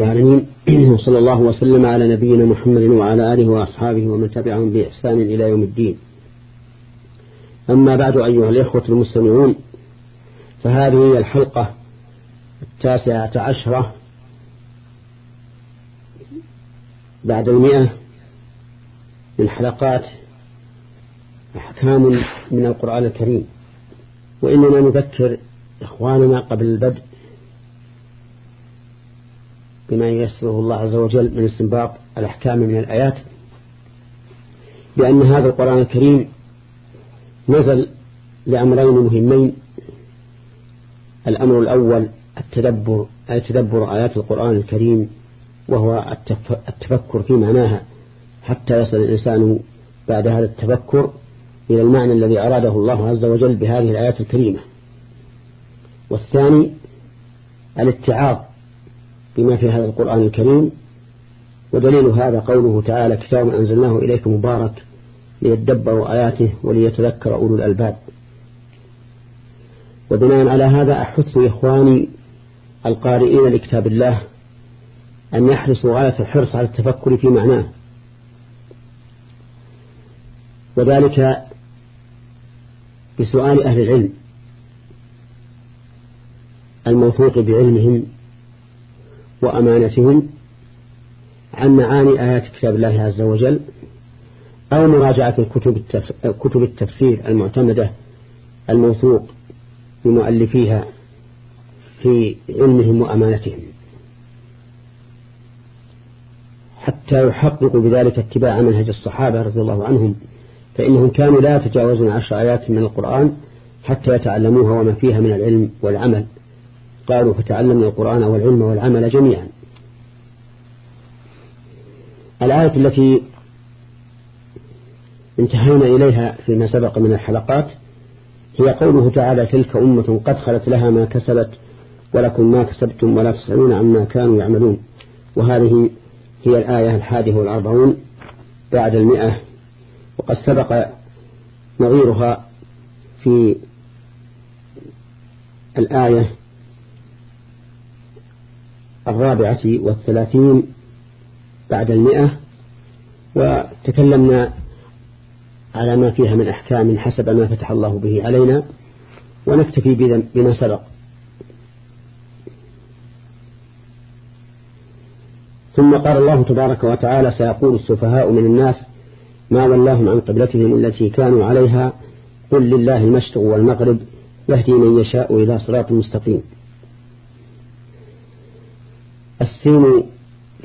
العالمين وصلى الله وسلم على نبينا محمد وعلى آله وأصحابه ومن تبعهم بإحسان إلى يوم الدين. أما بعد أيها الإخوة المستمعون فهذه هي الحلقة التاسعة عشرة بعد المئة من حلقات أحكام من القرآن الكريم. وإننا نذكر إخواننا قبل البدء بما ييسره الله عز وجل من استنباط الأحكام من الآيات بأن هذا القرآن الكريم نزل لأمرين مهمين. الأمر الأول التدبر أي تدبر آيات القرآن الكريم وهو التفكر في معناها. حتى يصل الإنسان بعد هذا التفكر إلى المعنى الذي أراده الله عز وجل بهذه الآيات الكريمة. والثاني الاتعاظ. بما في هذا القرآن الكريم ودليل هذا قوله تعالى كتاب أنزلناه إليك مبارك ليتدبروا آياته وليتذكر أولو الألباب. وبناء على هذا أحث إخواني القارئين لكتاب الله أن يحرصوا غاية الحرص على التفكر في معناه. وذلك بسؤال أهل العلم الموثوق بعلمهم وأمانتهم عن معاني آيات كتاب الله عز وجل أو مراجعة كتب التفسير المعتمدة الموثوق بمؤلفيها في علمهم وأمانتهم. حتى يحققوا بذلك اتباع منهج الصحابة رضي الله عنهم فإنهم كانوا لا يتجاوزون عشر آيات من القرآن حتى يتعلموها وما فيها من العلم والعمل. قالوا فتعلمنا القرآن والعلم والعمل جميعا. الآية التي انتهينا إليها فيما سبق من الحلقات هي قوله تعالى تلك أمة قد خلت لها ما كسبت ولكم ما كسبتم ولا تسألون عما كانوا يعملون. وهذه هي الآية الحادية والأربعون بعد المئة. وقد سبق نظيرها في الآية الرابعة والثلاثين بعد المئة وتكلمنا على ما فيها من أحكام حسب ما فتح الله به علينا ونكتفي بما سبق. ثم قال الله تبارك وتعالى سيقول السفهاء من الناس ما ولاهم عن قبلتهم التي كانوا عليها قل لله المشرق والمغرب يهدي من يشاء إلى صراط مستقيم. السين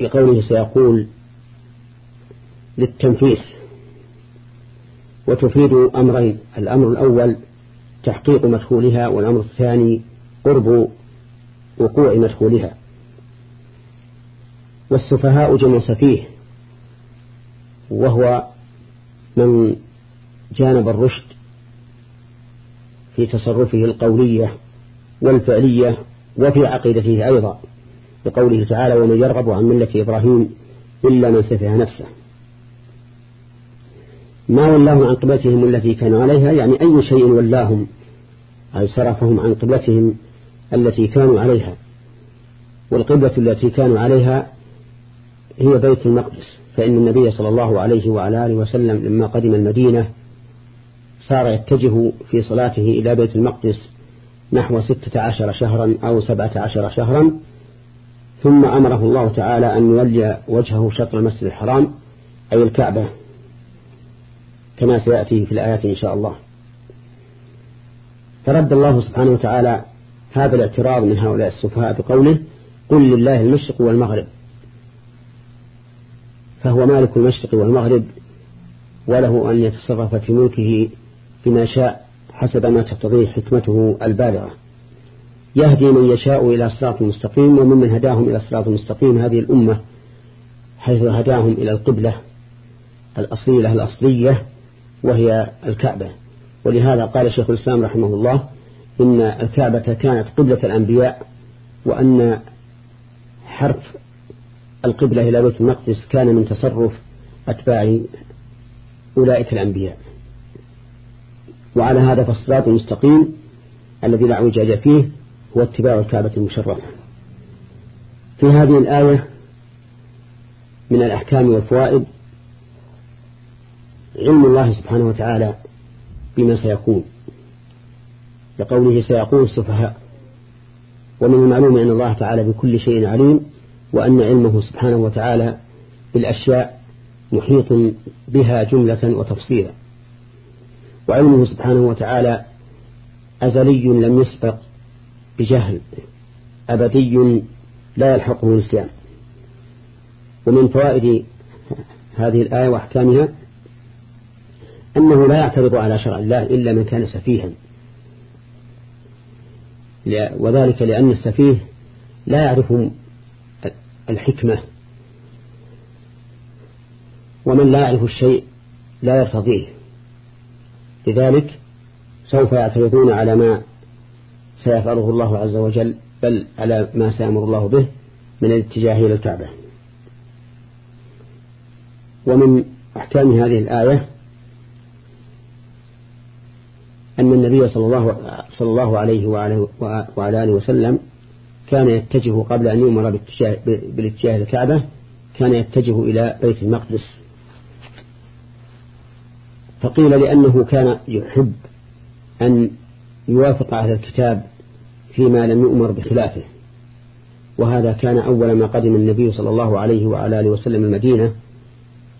بقوله سيقول للتنفيس وتفيد أمرين الأمر الأول تحقيق مدخولها والأمر الثاني قرب وقوع مدخولها. والسفهاء جمع سفيه وهو من جانب الرشد في تصرفه القولية والفعلية وفي عقيدته أيضا. بقوله تعالى ومن يرغب عن ملة إبراهيم إلا من سفه نفسه. ما ولاهم عن قبلتهم التي كانوا عليها؟ يعني أي شيء ولاهم أي صرفهم عن قبلتهم التي كانوا عليها؟ والقبلة التي كانوا عليها هي بيت المقدس. فإن النبي صلى الله عليه وعلى آله وسلم لما قدم المدينة صار يتجه في صلاته إلى بيت المقدس نحو ستة عشر شهرا أو سبعة عشر شهرا ثم أمره الله تعالى أن يولي وجهه شطر المسجد الحرام أي الكعبة كما سيأتي في الآيات إن شاء الله. فرد الله سبحانه وتعالى هذا الاعتراض من هؤلاء السفهاء بقوله قل لله المشرق والمغرب فهو مالك المشرق والمغرب وله أن يتصرف في ملكه بما شاء حسب ما تقتضيه حكمته البالغة. يهدي من يشاء إلى صراط مستقيم وممن هداهم إلى صراط مستقيم. هذه الأمة حيث هداهم إلى القبلة الأصيلة الأصلية وهي الكعبة. ولهذا قال شيخ الإسلام رحمه الله إن الكعبة كانت قبلة الأنبياء وأن حرف القبلة إلى بيت المقدس كان من تصرف أتباع أولئك الأنبياء. وعلى هذا فالصراط المستقيم الذي لا عوجاج فيه هو اتباع الكعبة المشرفة. في هذه الآية من الأحكام والفوائد علم الله سبحانه وتعالى بما سيكون لقوله سيقول السفهاء ومن المعلوم أن الله تعالى بكل شيء عليم وأن علمه سبحانه وتعالى بالأشياء محيط بها جملة وتفصيلا. وعلمه سبحانه وتعالى أزلي لم يسبق بجهل أبدي لا يلحقه نسيان ومن فوائد هذه الآية وأحكامها أنه لا يعترض على شرع الله إلا من كان سفيها. وذلك لأن السفيه لا يعرف الحكمة. ومن لا يعرف الشيء لا يرتضيه. لذلك سوف يعترضون على ما سيفعله الله عز وجل بل على ما سيأمر الله به من الاتجاه إلى الكعبة. ومن أحكام هذه الآية أن النبي صلى الله, صلى الله عليه وعلى آله وسلم كان يتجه قبل أن يؤمر بالاتجاه الكعبة كان يتجه إلى بيت المقدس. فقيل لأنه كان يحب أن يوافق أهل الكتاب فيما لم يؤمر بخلافه. وهذا كان أول ما قدم النبي صلى الله عليه وعلى آله وسلم المدينة.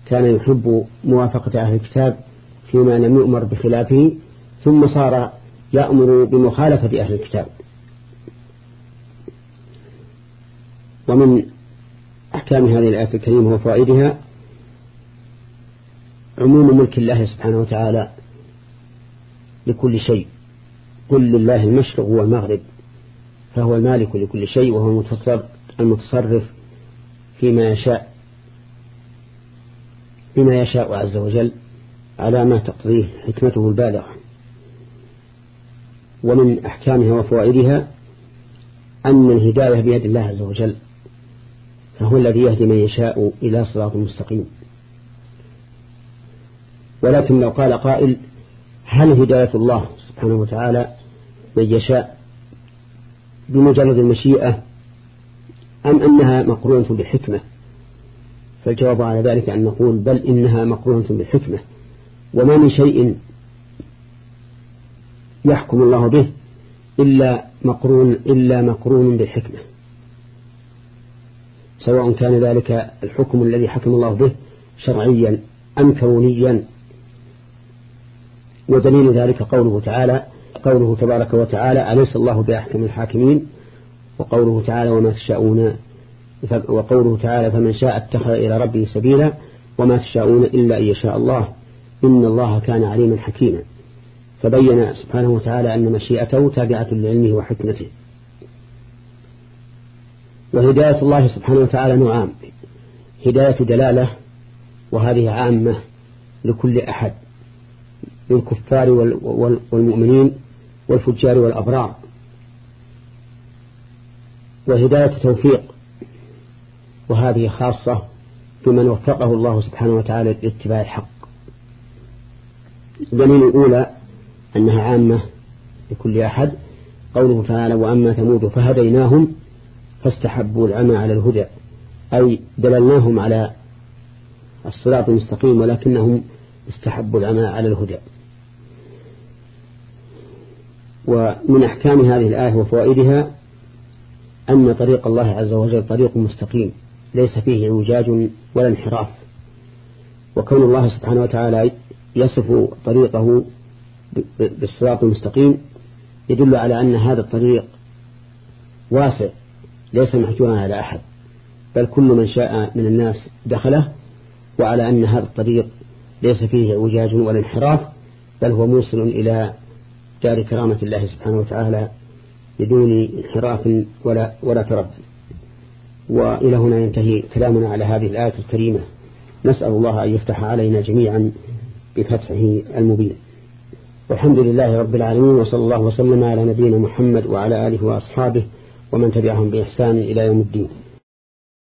كان يحب موافقة أهل الكتاب فيما لم يؤمر بخلافه ثم صار يأمر بمخالفة أهل الكتاب. ومن أحكام هذه الآية الكريمة وفوائدها عموم ملك الله سبحانه وتعالى لكل شيء قل لله المشرق والمغرب. فهو المالك لكل شيء وهو المتصرف فيما يشاء بما يشاء عز وجل على ما تقضيه حكمته البالغة. ومن أحكامها وفوائدها أن الهداية بيد الله عز وجل فهو الذي يهدي من يشاء إلى صراط مستقيم. ولكن لو قال قائل هل هداية الله سبحانه وتعالى من يشاء؟ بمجرد المشيئة أم أنها مقرونة بالحكمة؟ فالجواب على ذلك أن نقول بل إنها مقرونة بالحكمة وما من شيء يحكم الله به إلا مقرون إلا مقرون بالحكمة. سواء كان ذلك الحكم الذي حكم الله به شرعيا أم كونيا. ودليل ذلك قوله تعالى قوله تبارك وتعالى أليس الله بأحكم الحاكمين؟ وقوله تعالى وما تشاءون وقوله تعالى فمن شاء اتخذ إلى ربه سبيلا وما تشاءون إلا أن يشاء الله إن الله كان عليما حكيما. فبين سبحانه وتعالى أن مشيئته تابعة لعلمه وحكمته. وهداية الله سبحانه وتعالى نوعان هداية دلالة وهذه عامة لكل أحد. للكفار والمؤمنين والفجار والأبرار. وهداية توفيق. وهذه خاصة بمن وفقه الله سبحانه وتعالى لاتباع الحق. دليل الأولى أنها عامة لكل أحد. قوله تعالى وأما ثمود فهديناهم فاستحبوا العمى على الهدى أي دللناهم على الصراط المستقيم ولكنهم استحبوا العمى على الهدى. ومن أحكام هذه الآية وفوائدها أن طريق الله عز وجل طريق مستقيم ليس فيه إعوجاج ولا انحراف. وكون الله سبحانه وتعالى يصف طريقه بالصراط المستقيم يدل على أن هذا الطريق واسع ليس محجورا على أحد بل كل من شاء من الناس دخله وعلى أن هذا الطريق ليس فيه اعوجاج ولا انحراف بل هو موصل إلى دار كرامة الله سبحانه وتعالى بدون انحراف ولا, ولا تردد. وإلى هنا ينتهي كلامنا على هذه الآية الكريمة. نسأل الله أن يفتح علينا جميعا بفتحه المبين. والحمد لله رب العالمين وصلى الله وسلم على نبينا محمد وعلى آله وأصحابه ومن تبعهم بإحسان إلى يوم الدين.